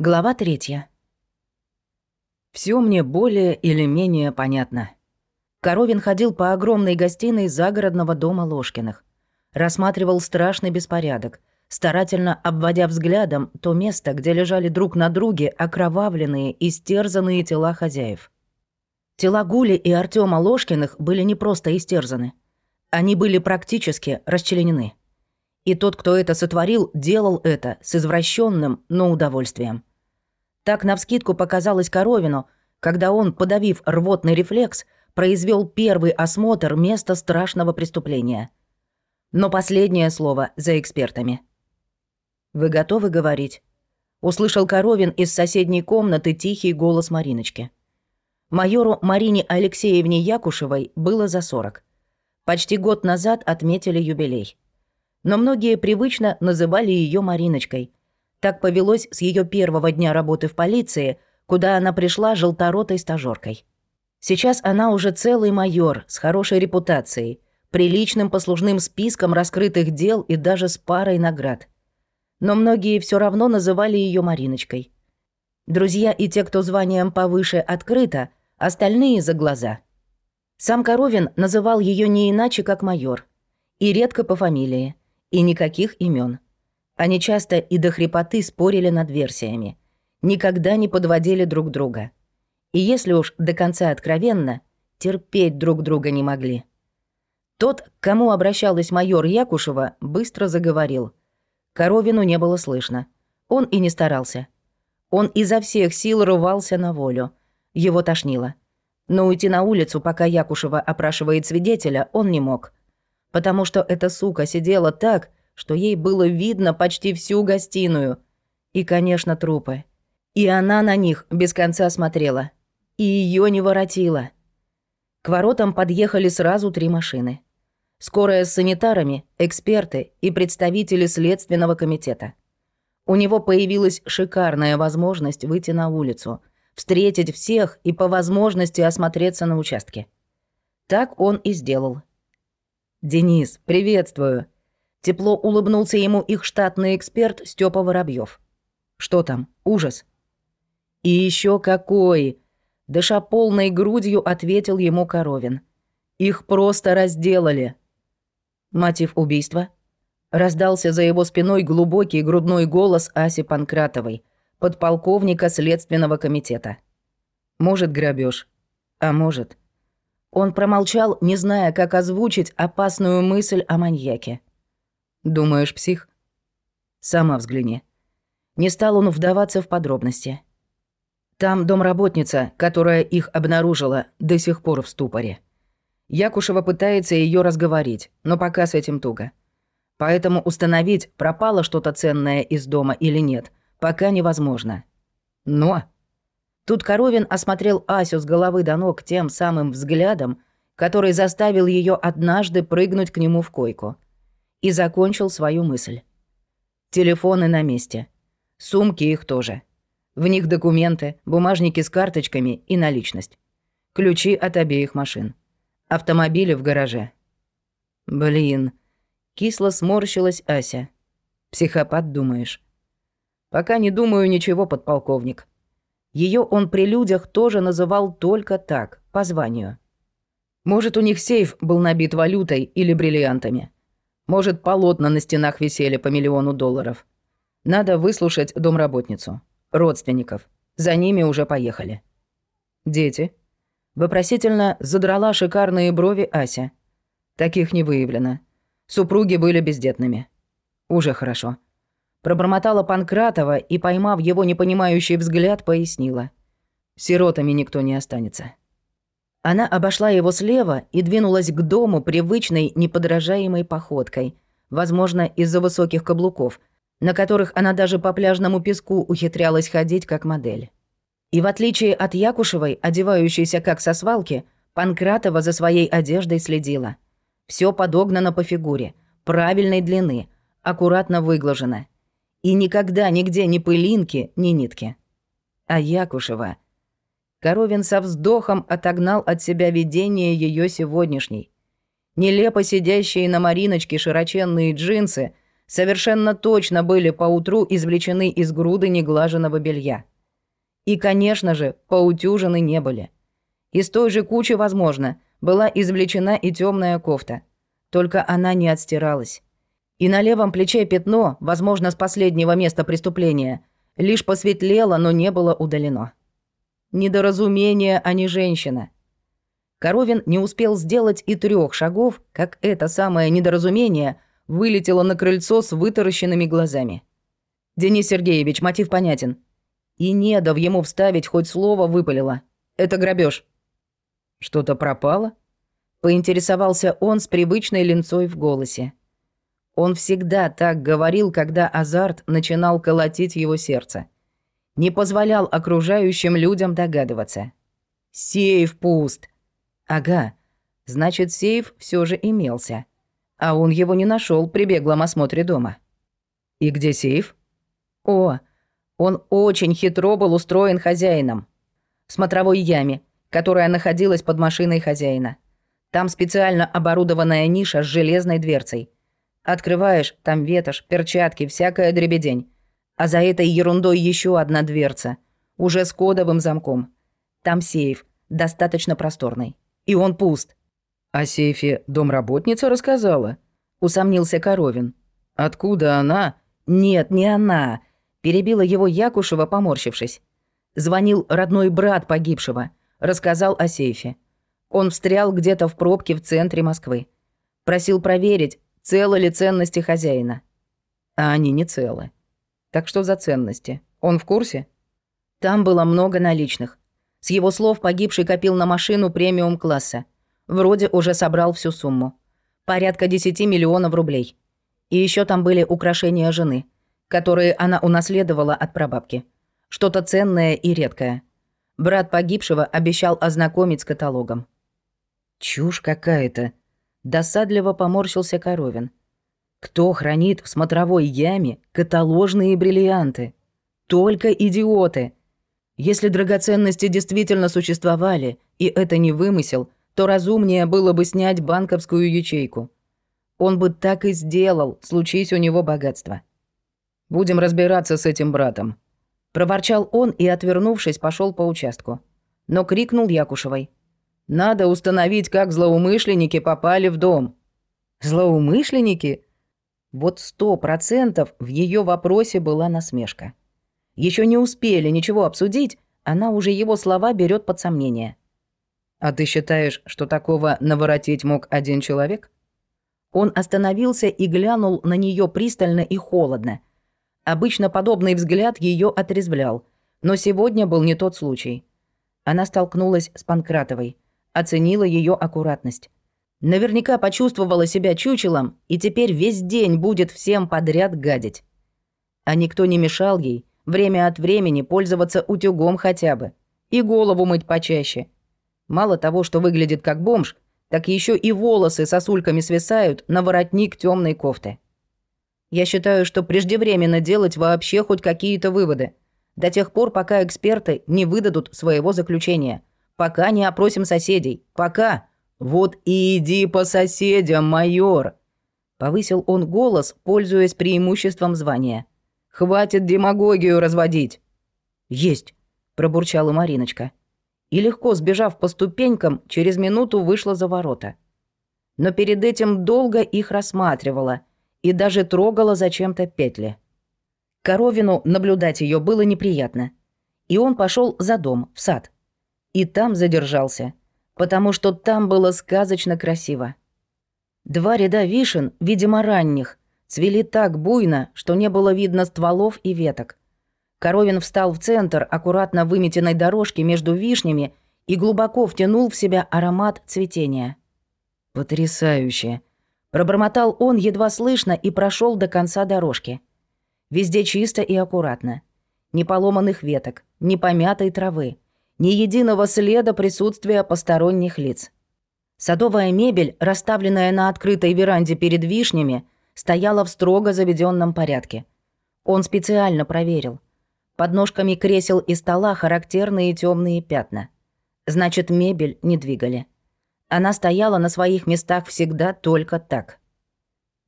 Глава третья. Все мне более или менее понятно. Коровин ходил по огромной гостиной загородного дома Ложкиных. Рассматривал страшный беспорядок, старательно обводя взглядом то место, где лежали друг на друге окровавленные, истерзанные тела хозяев. Тела Гули и Артема Ложкиных были не просто истерзаны. Они были практически расчленены. И тот, кто это сотворил, делал это с извращенным, но удовольствием. Так навскидку показалось Коровину, когда он, подавив рвотный рефлекс, произвел первый осмотр места страшного преступления. Но последнее слово за экспертами. «Вы готовы говорить?» Услышал Коровин из соседней комнаты тихий голос Мариночки. Майору Марине Алексеевне Якушевой было за 40. Почти год назад отметили юбилей. Но многие привычно называли ее Мариночкой – так повелось с ее первого дня работы в полиции, куда она пришла желторотой стажёркой. Сейчас она уже целый майор с хорошей репутацией, приличным послужным списком раскрытых дел и даже с парой наград. Но многие все равно называли ее Мариночкой. Друзья и те, кто званием повыше открыто, остальные за глаза. Сам Коровин называл ее не иначе, как майор. И редко по фамилии. И никаких имен. Они часто и до хрипоты спорили над версиями. Никогда не подводили друг друга. И если уж до конца откровенно, терпеть друг друга не могли. Тот, к кому обращалась майор Якушева, быстро заговорил. Коровину не было слышно. Он и не старался. Он изо всех сил рвался на волю. Его тошнило. Но уйти на улицу, пока Якушева опрашивает свидетеля, он не мог. Потому что эта сука сидела так, что ей было видно почти всю гостиную. И, конечно, трупы. И она на них без конца смотрела. И ее не воротила. К воротам подъехали сразу три машины. Скорая с санитарами, эксперты и представители Следственного комитета. У него появилась шикарная возможность выйти на улицу, встретить всех и по возможности осмотреться на участке. Так он и сделал. «Денис, приветствую!» Тепло улыбнулся ему их штатный эксперт Степа Воробьев. Что там? Ужас. И еще какой! Дыша полной грудью, ответил ему Коровин. Их просто разделали. Мотив убийства? Раздался за его спиной глубокий грудной голос Аси Панкратовой, подполковника Следственного комитета. Может, грабеж, а может. Он промолчал, не зная, как озвучить опасную мысль о маньяке. Думаешь, псих? Сама взгляни. Не стал он вдаваться в подробности. Там домработница, которая их обнаружила, до сих пор в ступоре. Якушева пытается ее разговорить, но пока с этим туго. Поэтому установить, пропало что-то ценное из дома или нет, пока невозможно. Но... Тут Коровин осмотрел Асю с головы до ног тем самым взглядом, который заставил ее однажды прыгнуть к нему в койку – и закончил свою мысль. Телефоны на месте. Сумки их тоже. В них документы, бумажники с карточками и наличность. Ключи от обеих машин. Автомобили в гараже. Блин. Кисло сморщилась Ася. Психопат, думаешь? Пока не думаю ничего, подполковник. Ее он при людях тоже называл только так, по званию. Может, у них сейф был набит валютой или бриллиантами. Может, полотна на стенах висели по миллиону долларов. Надо выслушать домработницу. Родственников. За ними уже поехали. Дети. Вопросительно задрала шикарные брови Ася. Таких не выявлено. Супруги были бездетными. Уже хорошо. Пробормотала Панкратова и, поймав его непонимающий взгляд, пояснила. Сиротами никто не останется. Она обошла его слева и двинулась к дому привычной, неподражаемой походкой, возможно, из-за высоких каблуков, на которых она даже по пляжному песку ухитрялась ходить как модель. И в отличие от Якушевой, одевающейся как со свалки, Панкратова за своей одеждой следила. Все подогнано по фигуре, правильной длины, аккуратно выглажено. И никогда нигде ни пылинки, ни нитки. А Якушева — Коровин со вздохом отогнал от себя видение ее сегодняшней. Нелепо сидящие на Мариночке широченные джинсы, совершенно точно были поутру извлечены из груды неглаженного белья. И, конечно же, поутюжены не были. Из той же кучи, возможно, была извлечена и темная кофта. Только она не отстиралась. И на левом плече пятно, возможно, с последнего места преступления, лишь посветлело, но не было удалено. Недоразумение, а не женщина. Коровин не успел сделать и трех шагов, как это самое недоразумение вылетело на крыльцо с вытаращенными глазами. «Денис Сергеевич, мотив понятен». И не дав ему вставить хоть слово, выпалило. «Это грабеж. «Что-то пропало?» Поинтересовался он с привычной линцой в голосе. Он всегда так говорил, когда азарт начинал колотить его сердце. Не позволял окружающим людям догадываться. «Сейф пуст!» «Ага, значит, сейф все же имелся. А он его не нашел при беглом осмотре дома». «И где сейф?» «О, он очень хитро был устроен хозяином. В смотровой яме, которая находилась под машиной хозяина. Там специально оборудованная ниша с железной дверцей. Открываешь, там ветошь, перчатки, всякая дребедень. А за этой ерундой еще одна дверца, уже с кодовым замком. Там сейф, достаточно просторный. И он пуст. «О сейфе домработница рассказала?» — усомнился Коровин. «Откуда она?» «Нет, не она», — перебила его Якушева, поморщившись. Звонил родной брат погибшего, рассказал о сейфе. Он встрял где-то в пробке в центре Москвы. Просил проверить, целы ли ценности хозяина. А они не целы. Так что за ценности? Он в курсе? Там было много наличных. С его слов погибший копил на машину премиум-класса. Вроде уже собрал всю сумму. Порядка 10 миллионов рублей. И еще там были украшения жены, которые она унаследовала от прабабки. Что-то ценное и редкое. Брат погибшего обещал ознакомить с каталогом. «Чушь какая-то», Досадливо поморщился Коровин. Кто хранит в смотровой яме каталожные бриллианты? Только идиоты. Если драгоценности действительно существовали, и это не вымысел, то разумнее было бы снять банковскую ячейку. Он бы так и сделал, случись у него богатство. «Будем разбираться с этим братом», — проворчал он и, отвернувшись, пошел по участку. Но крикнул Якушевой. Надо установить, как злоумышленники попали в дом. Злоумышленники? Вот сто процентов в ее вопросе была насмешка. Еще не успели ничего обсудить, она уже его слова берет под сомнение. «А ты считаешь, что такого наворотить мог один человек?» Он остановился и глянул на нее пристально и холодно. Обычно подобный взгляд ее отрезвлял, но сегодня был не тот случай. Она столкнулась с Панкратовой – оценила ее аккуратность. Наверняка почувствовала себя чучелом и теперь весь день будет всем подряд гадить. А никто не мешал ей время от времени пользоваться утюгом хотя бы и голову мыть почаще. Мало того, что выглядит как бомж, так еще и волосы сосульками свисают на воротник темной кофты. Я считаю, что преждевременно делать вообще хоть какие-то выводы, до тех пор, пока эксперты не выдадут своего заключения – пока не опросим соседей. Пока. Вот и иди по соседям, майор. Повысил он голос, пользуясь преимуществом звания. Хватит демагогию разводить. Есть, пробурчала Мариночка. И легко сбежав по ступенькам, через минуту вышла за ворота. Но перед этим долго их рассматривала и даже трогала зачем-то петли. Коровину наблюдать ее было неприятно. И он пошел за дом, в сад и там задержался, потому что там было сказочно красиво. Два ряда вишен, видимо, ранних, цвели так буйно, что не было видно стволов и веток. Коровин встал в центр аккуратно выметенной дорожки между вишнями и глубоко втянул в себя аромат цветения. «Потрясающе!» Пробормотал он едва слышно и прошел до конца дорожки. Везде чисто и аккуратно. Ни поломанных веток, ни помятой травы ни единого следа присутствия посторонних лиц. Садовая мебель, расставленная на открытой веранде перед вишнями, стояла в строго заведенном порядке. Он специально проверил. Под ножками кресел и стола характерные темные пятна. Значит, мебель не двигали. Она стояла на своих местах всегда только так.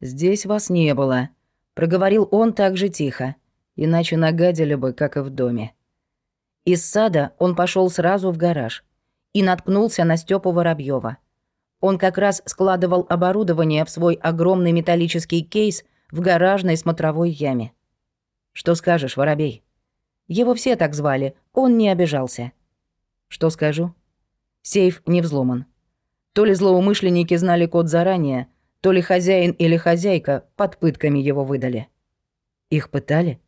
«Здесь вас не было», — Проговорил он так же тихо, иначе нагадили бы, как и в доме. Из сада он пошел сразу в гараж и наткнулся на Степу Воробьева. Он как раз складывал оборудование в свой огромный металлический кейс в гаражной смотровой яме. «Что скажешь, Воробей?» Его все так звали, он не обижался. «Что скажу?» Сейф не взломан. То ли злоумышленники знали код заранее, то ли хозяин или хозяйка под пытками его выдали. Их пытали?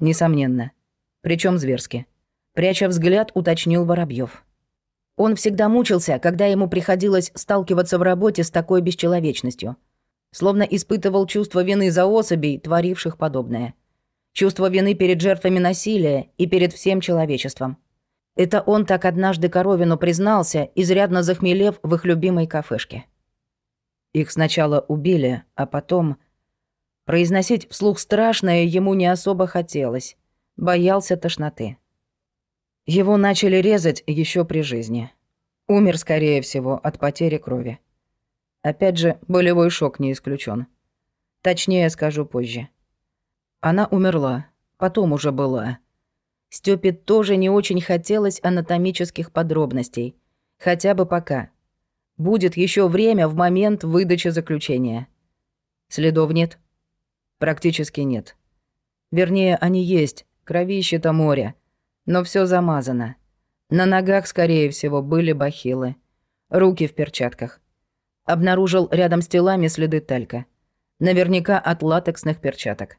Несомненно. Причем зверски. Пряча взгляд, уточнил Воробьев. Он всегда мучился, когда ему приходилось сталкиваться в работе с такой бесчеловечностью. Словно испытывал чувство вины за особей, творивших подобное. Чувство вины перед жертвами насилия и перед всем человечеством. Это он так однажды Коровину признался, изрядно захмелев в их любимой кафешке. Их сначала убили, а потом... Произносить вслух страшное ему не особо хотелось. Боялся тошноты. Его начали резать еще при жизни. Умер, скорее всего, от потери крови. Опять же, болевой шок не исключен. Точнее скажу позже. Она умерла, потом уже была. Стёпе тоже не очень хотелось анатомических подробностей. Хотя бы пока. Будет еще время в момент выдачи заключения. Следов нет? Практически нет. Вернее, они есть, кровище-то море. Но все замазано. На ногах, скорее всего, были бахилы. Руки в перчатках. Обнаружил рядом с телами следы талька. Наверняка от латексных перчаток.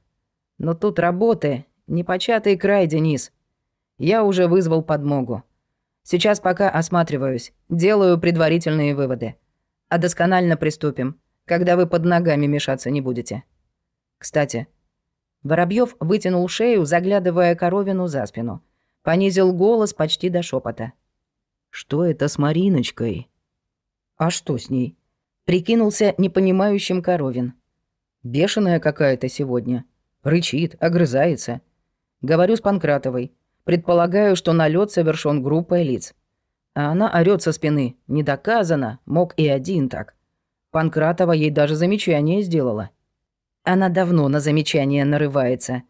Но тут работы, непочатый край, Денис. Я уже вызвал подмогу. Сейчас пока осматриваюсь, делаю предварительные выводы. А досконально приступим, когда вы под ногами мешаться не будете. Кстати, Воробьев вытянул шею, заглядывая коровину за спину. Понизил голос почти до шепота. «Что это с Мариночкой?» «А что с ней?» Прикинулся непонимающим коровин. «Бешеная какая-то сегодня. Рычит, огрызается. Говорю с Панкратовой. Предполагаю, что налет совершен группой лиц. А она орёт со спины. Не доказано, мог и один так. Панкратова ей даже замечание сделала. Она давно на замечание нарывается.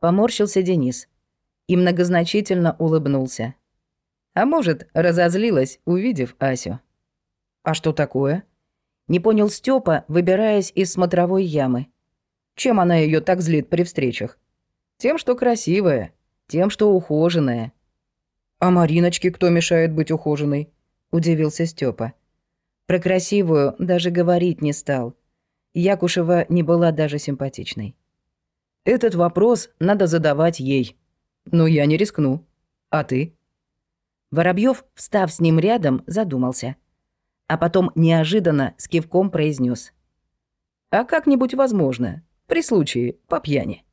Поморщился Денис. И многозначительно улыбнулся. А может, разозлилась, увидев Асю. «А что такое?» Не понял Степа, выбираясь из смотровой ямы. Чем она ее так злит при встречах? Тем, что красивая, тем, что ухоженная. А Мариночке кто мешает быть ухоженной? Удивился Степа. Про красивую даже говорить не стал. Якушева не была даже симпатичной. Этот вопрос надо задавать ей. Но я не рискну. А ты? Воробьев, встав с ним рядом, задумался. А потом неожиданно с кивком произнес: А как-нибудь возможно, при случае, по пьяни.